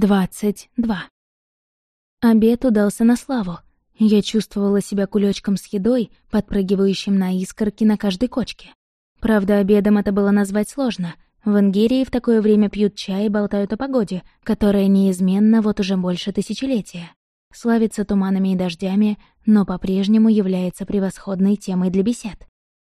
22. Обед удался на славу. Я чувствовала себя кулечком с едой, подпрыгивающим на искорки на каждой кочке. Правда, обедом это было назвать сложно. В Ангерии в такое время пьют чай и болтают о погоде, которая неизменна вот уже больше тысячелетия. Славится туманами и дождями, но по-прежнему является превосходной темой для бесед.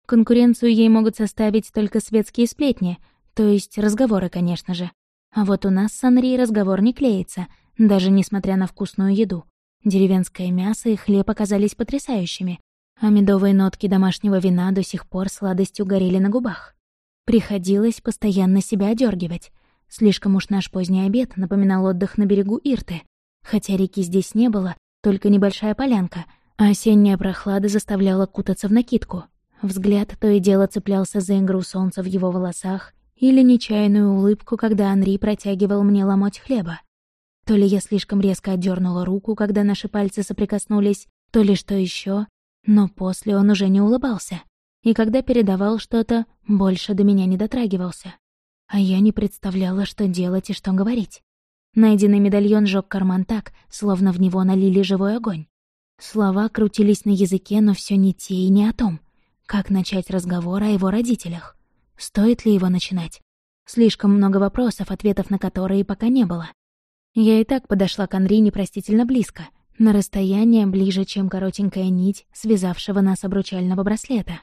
Конкуренцию ей могут составить только светские сплетни, то есть разговоры, конечно же. А вот у нас с Анри разговор не клеится, даже несмотря на вкусную еду. Деревенское мясо и хлеб оказались потрясающими, а медовые нотки домашнего вина до сих пор сладостью горели на губах. Приходилось постоянно себя одергивать. Слишком уж наш поздний обед напоминал отдых на берегу Ирты, хотя реки здесь не было, только небольшая полянка, а осенняя прохлада заставляла кутаться в накидку. Взгляд то и дело цеплялся за игру солнца в его волосах, или нечаянную улыбку, когда Анри протягивал мне ломоть хлеба. То ли я слишком резко отдернула руку, когда наши пальцы соприкоснулись, то ли что еще, но после он уже не улыбался. И когда передавал что-то, больше до меня не дотрагивался. А я не представляла, что делать и что говорить. Найденный медальон жёг карман так, словно в него налили живой огонь. Слова крутились на языке, но все не те и не о том. Как начать разговор о его родителях? Стоит ли его начинать? Слишком много вопросов, ответов на которые пока не было. Я и так подошла к Анри непростительно близко, на расстояние ближе, чем коротенькая нить, связавшего нас обручального браслета.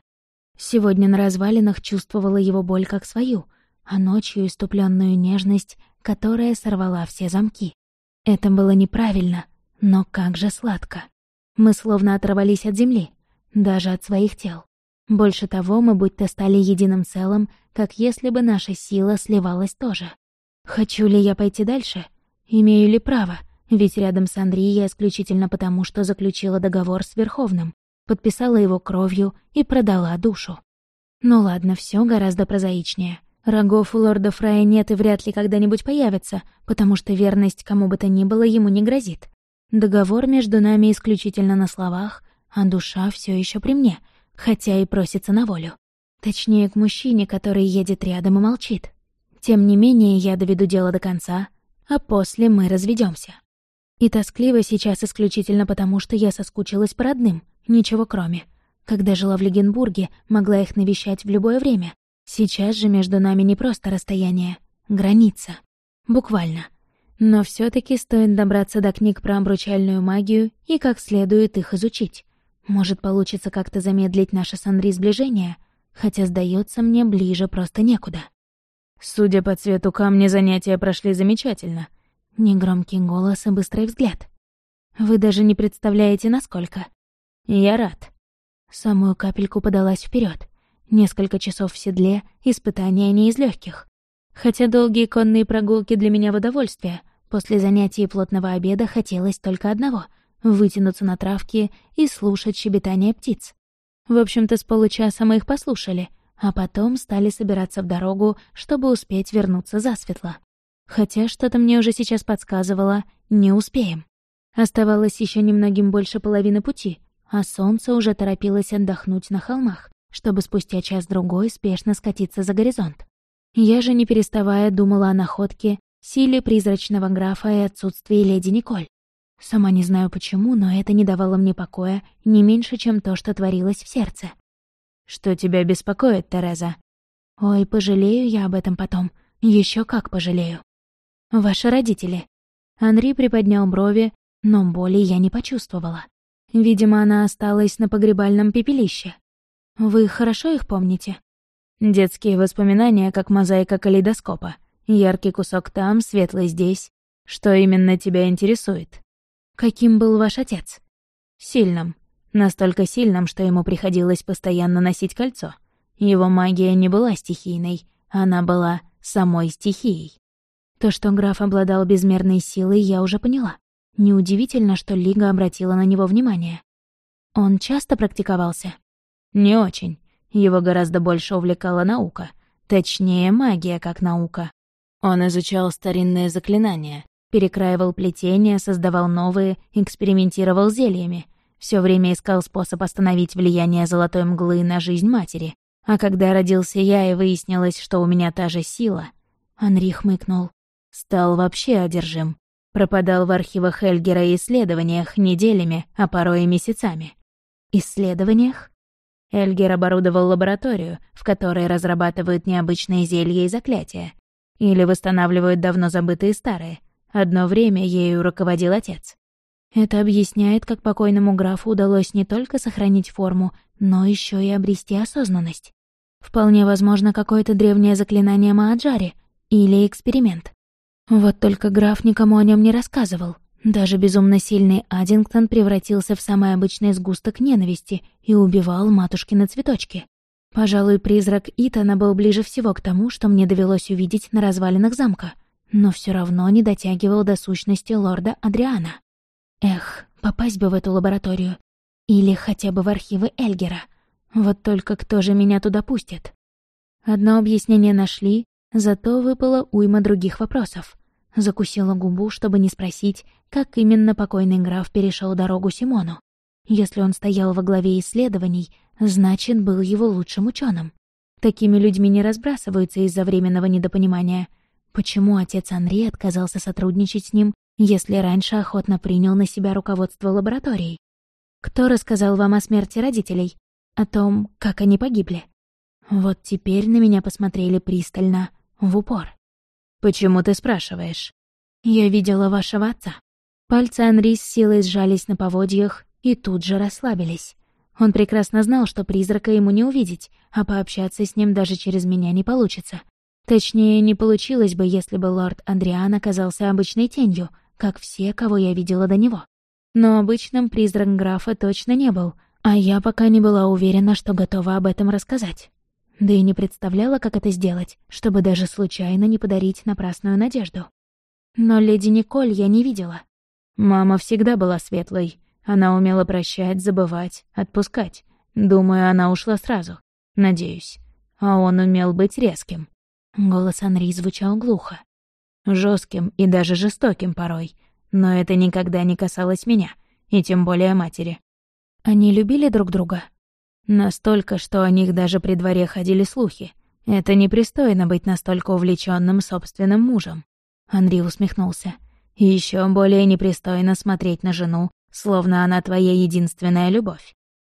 Сегодня на развалинах чувствовала его боль как свою, а ночью иступленную нежность, которая сорвала все замки. Это было неправильно, но как же сладко. Мы словно оторвались от земли, даже от своих тел. Больше того, мы будто стали единым целым, как если бы наша сила сливалась тоже. Хочу ли я пойти дальше? Имею ли право? Ведь рядом с Андреей я исключительно потому, что заключила договор с Верховным, подписала его кровью и продала душу. Ну ладно, все гораздо прозаичнее. Рогов у лорда Фрая нет и вряд ли когда-нибудь появится, потому что верность кому бы то ни было ему не грозит. Договор между нами исключительно на словах, а душа все еще при мне — хотя и просится на волю. Точнее, к мужчине, который едет рядом и молчит. Тем не менее, я доведу дело до конца, а после мы разведемся. И тоскливо сейчас исключительно потому, что я соскучилась по родным, ничего кроме. Когда жила в Легенбурге, могла их навещать в любое время. Сейчас же между нами не просто расстояние, граница. Буквально. Но все таки стоит добраться до книг про обручальную магию и как следует их изучить. Может, получится как-то замедлить наше с Анри сближение, хотя, сдается мне, ближе просто некуда. Судя по цвету камня, занятия прошли замечательно. Негромкий голос и быстрый взгляд. Вы даже не представляете, насколько. Я рад. Самую капельку подалась вперед. Несколько часов в седле, испытания не из легких. Хотя долгие конные прогулки для меня в удовольствие, после занятий плотного обеда хотелось только одного — вытянуться на травке и слушать щебетание птиц. В общем-то, с получаса мы их послушали, а потом стали собираться в дорогу, чтобы успеть вернуться засветло. Хотя что-то мне уже сейчас подсказывало, не успеем. Оставалось еще немногим больше половины пути, а солнце уже торопилось отдохнуть на холмах, чтобы спустя час-другой спешно скатиться за горизонт. Я же, не переставая, думала о находке, силе призрачного графа и отсутствии леди Николь. Сама не знаю почему, но это не давало мне покоя не меньше, чем то, что творилось в сердце. «Что тебя беспокоит, Тереза?» «Ой, пожалею я об этом потом. Еще как пожалею». «Ваши родители». Анри приподнял брови, но боли я не почувствовала. Видимо, она осталась на погребальном пепелище. Вы хорошо их помните? Детские воспоминания, как мозаика калейдоскопа. Яркий кусок там, светлый здесь. Что именно тебя интересует? Каким был ваш отец? Сильным. Настолько сильным, что ему приходилось постоянно носить кольцо. Его магия не была стихийной, она была самой стихией. То, что граф обладал безмерной силой, я уже поняла. Неудивительно, что Лига обратила на него внимание. Он часто практиковался? Не очень. Его гораздо больше увлекала наука. Точнее, магия как наука. Он изучал старинные заклинания, Перекраивал плетения, создавал новые, экспериментировал зельями. Все время искал способ остановить влияние золотой мглы на жизнь матери. А когда родился я и выяснилось, что у меня та же сила, Анри хмыкнул. Стал вообще одержим. Пропадал в архивах Эльгера и исследованиях неделями, а порой и месяцами. Исследованиях? Эльгер оборудовал лабораторию, в которой разрабатывают необычные зелья и заклятия. Или восстанавливают давно забытые старые. Одно время ею руководил отец. Это объясняет, как покойному графу удалось не только сохранить форму, но еще и обрести осознанность. Вполне возможно, какое-то древнее заклинание Мааджари или эксперимент. Вот только граф никому о нем не рассказывал. Даже безумно сильный Аддингтон превратился в самый обычный сгусток ненависти и убивал матушкины цветочки. Пожалуй, призрак Итана был ближе всего к тому, что мне довелось увидеть на развалинах замка, но все равно не дотягивал до сущности лорда Адриана. Эх, попасть бы в эту лабораторию. Или хотя бы в архивы Эльгера. Вот только кто же меня туда пустит? Одно объяснение нашли, зато выпало уйма других вопросов. Закусила губу, чтобы не спросить, как именно покойный граф перешел дорогу Симону. Если он стоял во главе исследований, значит, был его лучшим ученым. Такими людьми не разбрасываются из-за временного недопонимания. Почему отец Анри отказался сотрудничать с ним если раньше охотно принял на себя руководство лабораторией? Кто рассказал вам о смерти родителей? О том, как они погибли? Вот теперь на меня посмотрели пристально, в упор. «Почему ты спрашиваешь?» «Я видела вашего отца». Пальцы Анри с силой сжались на поводьях и тут же расслабились. Он прекрасно знал, что призрака ему не увидеть, а пообщаться с ним даже через меня не получится. Точнее, не получилось бы, если бы лорд Андриан оказался обычной тенью, как все, кого я видела до него. Но обычным призрак графа точно не был, а я пока не была уверена, что готова об этом рассказать. Да и не представляла, как это сделать, чтобы даже случайно не подарить напрасную надежду. Но леди Николь я не видела. Мама всегда была светлой. Она умела прощать, забывать, отпускать. Думаю, она ушла сразу. Надеюсь. А он умел быть резким. Голос Анри звучал глухо жестким и даже жестоким порой, но это никогда не касалось меня, и тем более матери. Они любили друг друга? Настолько, что о них даже при дворе ходили слухи. Это непристойно быть настолько увлеченным собственным мужем. Анри усмехнулся. Еще более непристойно смотреть на жену, словно она твоя единственная любовь.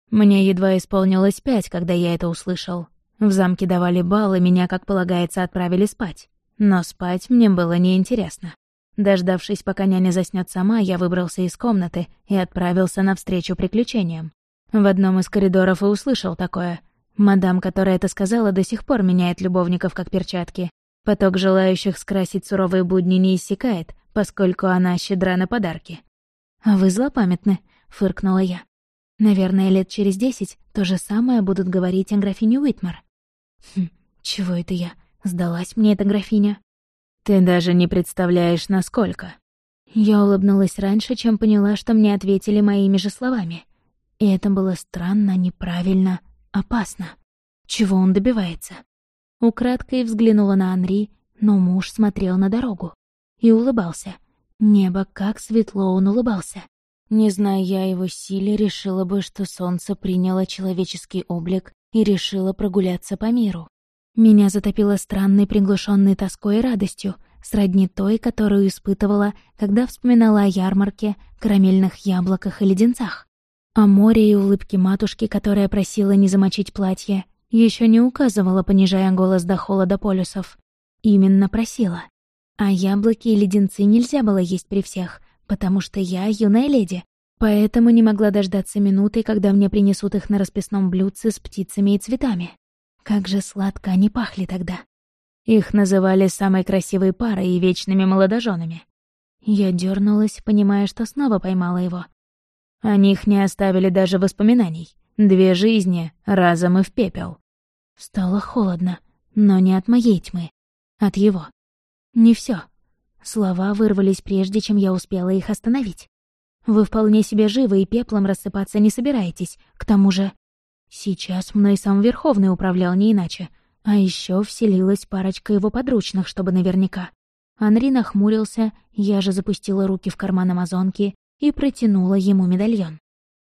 Мне едва исполнилось пять, когда я это услышал. В замке давали бал, и меня, как полагается, отправили спать. Но спать мне было неинтересно. Дождавшись, пока няня заснёт сама, я выбрался из комнаты и отправился навстречу приключениям. В одном из коридоров и услышал такое. Мадам, которая это сказала, до сих пор меняет любовников как перчатки. Поток желающих скрасить суровые будни не иссякает, поскольку она щедра на подарки. «А вы злопамятны», — фыркнула я. «Наверное, лет через десять то же самое будут говорить о графине Уитмар». «Хм, чего это я? Сдалась мне эта графиня. Ты даже не представляешь, насколько. Я улыбнулась раньше, чем поняла, что мне ответили моими же словами. И это было странно, неправильно, опасно. Чего он добивается? Украдкой взглянула на Анри, но муж смотрел на дорогу. И улыбался. Небо, как светло он улыбался. Не зная я его силе, решила бы, что солнце приняло человеческий облик и решило прогуляться по миру. Меня затопило странной приглушенной тоской и радостью, сродни той, которую испытывала, когда вспоминала о ярмарке, карамельных яблоках и леденцах. О море и улыбке матушки, которая просила не замочить платье, еще не указывала, понижая голос до холода полюсов. Именно просила. А яблоки и леденцы нельзя было есть при всех, потому что я юная леди, поэтому не могла дождаться минуты, когда мне принесут их на расписном блюдце с птицами и цветами. Как же сладко они пахли тогда. Их называли самой красивой парой и вечными молодоженами. Я дернулась, понимая, что снова поймала его. О них не оставили даже воспоминаний. Две жизни, разом и в пепел. Стало холодно, но не от моей тьмы, от его. Не все. Слова вырвались прежде, чем я успела их остановить. Вы вполне себе живы и пеплом рассыпаться не собираетесь. К тому же... Сейчас мной сам Верховный управлял не иначе. А еще вселилась парочка его подручных, чтобы наверняка. Анри нахмурился, я же запустила руки в карман амазонки и протянула ему медальон.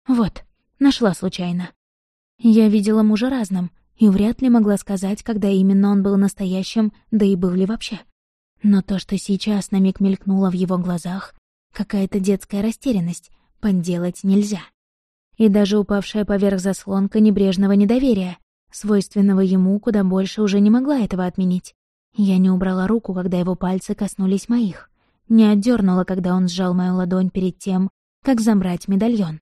Вот, нашла случайно. Я видела мужа разным, и вряд ли могла сказать, когда именно он был настоящим, да и был ли вообще. Но то, что сейчас на миг мелькнуло в его глазах, какая-то детская растерянность, поделать нельзя. И даже упавшая поверх заслонка небрежного недоверия, свойственного ему, куда больше уже не могла этого отменить. Я не убрала руку, когда его пальцы коснулись моих. Не отдернула, когда он сжал мою ладонь перед тем, как замрать медальон.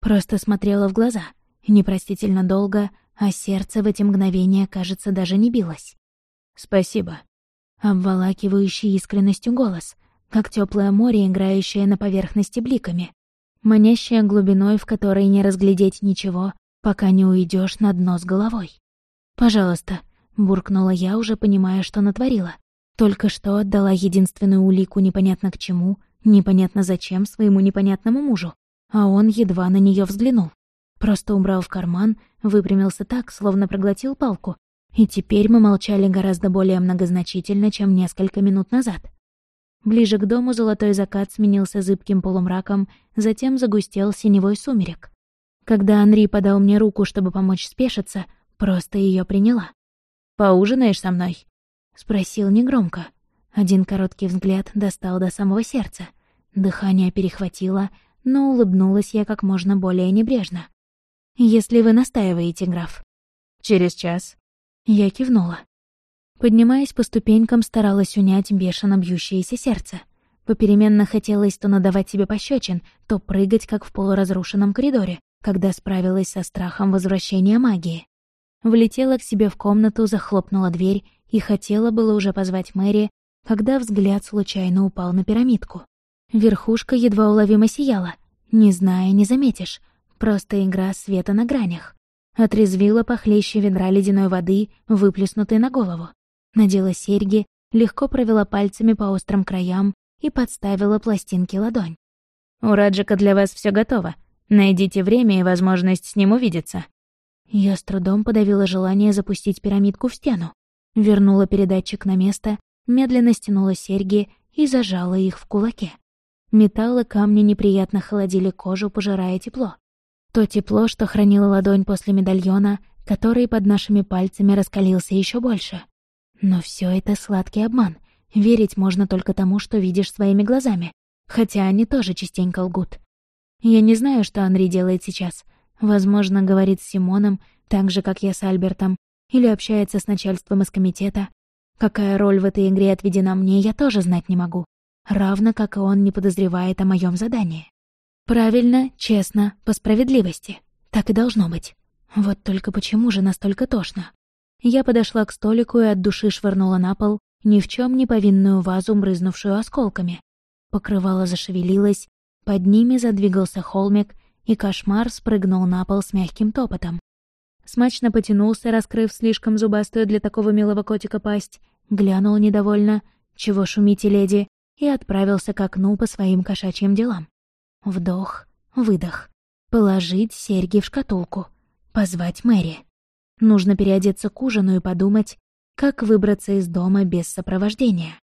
Просто смотрела в глаза, непростительно долго, а сердце в эти мгновения, кажется, даже не билось. «Спасибо». Обволакивающий искренностью голос, как теплое море, играющее на поверхности бликами, манящая глубиной, в которой не разглядеть ничего, пока не уйдешь на дно с головой. «Пожалуйста», — буркнула я, уже понимая, что натворила. Только что отдала единственную улику непонятно к чему, непонятно зачем своему непонятному мужу, а он едва на нее взглянул. Просто убрал в карман, выпрямился так, словно проглотил палку, и теперь мы молчали гораздо более многозначительно, чем несколько минут назад. Ближе к дому золотой закат сменился зыбким полумраком, затем загустел синевой сумерек. Когда Анри подал мне руку, чтобы помочь спешиться, просто ее приняла. «Поужинаешь со мной?» — спросил негромко. Один короткий взгляд достал до самого сердца. Дыхание перехватило, но улыбнулась я как можно более небрежно. «Если вы настаиваете, граф». «Через час». Я кивнула. Поднимаясь по ступенькам, старалась унять бешено бьющееся сердце. Попеременно хотелось то надавать себе пощечин, то прыгать, как в полуразрушенном коридоре, когда справилась со страхом возвращения магии. Влетела к себе в комнату, захлопнула дверь и хотела было уже позвать Мэри, когда взгляд случайно упал на пирамидку. Верхушка едва уловимо сияла. Не зная, не заметишь. Просто игра света на гранях. Отрезвила похлеще ведра ледяной воды, выплеснутой на голову надела серьги, легко провела пальцами по острым краям и подставила пластинки ладонь. «У Раджика для вас все готово. Найдите время и возможность с ним увидеться». Я с трудом подавила желание запустить пирамидку в стену. Вернула передатчик на место, медленно стянула серьги и зажала их в кулаке. Металл и камни неприятно холодили кожу, пожирая тепло. То тепло, что хранила ладонь после медальона, который под нашими пальцами раскалился еще больше. Но все это сладкий обман. Верить можно только тому, что видишь своими глазами. Хотя они тоже частенько лгут. Я не знаю, что Анри делает сейчас. Возможно, говорит с Симоном, так же, как я с Альбертом, или общается с начальством из комитета. Какая роль в этой игре отведена мне, я тоже знать не могу. Равно как и он не подозревает о моем задании. Правильно, честно, по справедливости. Так и должно быть. Вот только почему же настолько тошно? Я подошла к столику и от души швырнула на пол ни в чем не повинную вазу, брызнувшую осколками. Покрывало зашевелилось, под ними задвигался холмик, и кошмар спрыгнул на пол с мягким топотом. Смачно потянулся, раскрыв слишком зубастую для такого милого котика пасть, глянул недовольно, чего шумите, леди, и отправился к окну по своим кошачьим делам. Вдох, выдох. Положить серьги в шкатулку. Позвать Мэри. Нужно переодеться к ужину и подумать, как выбраться из дома без сопровождения.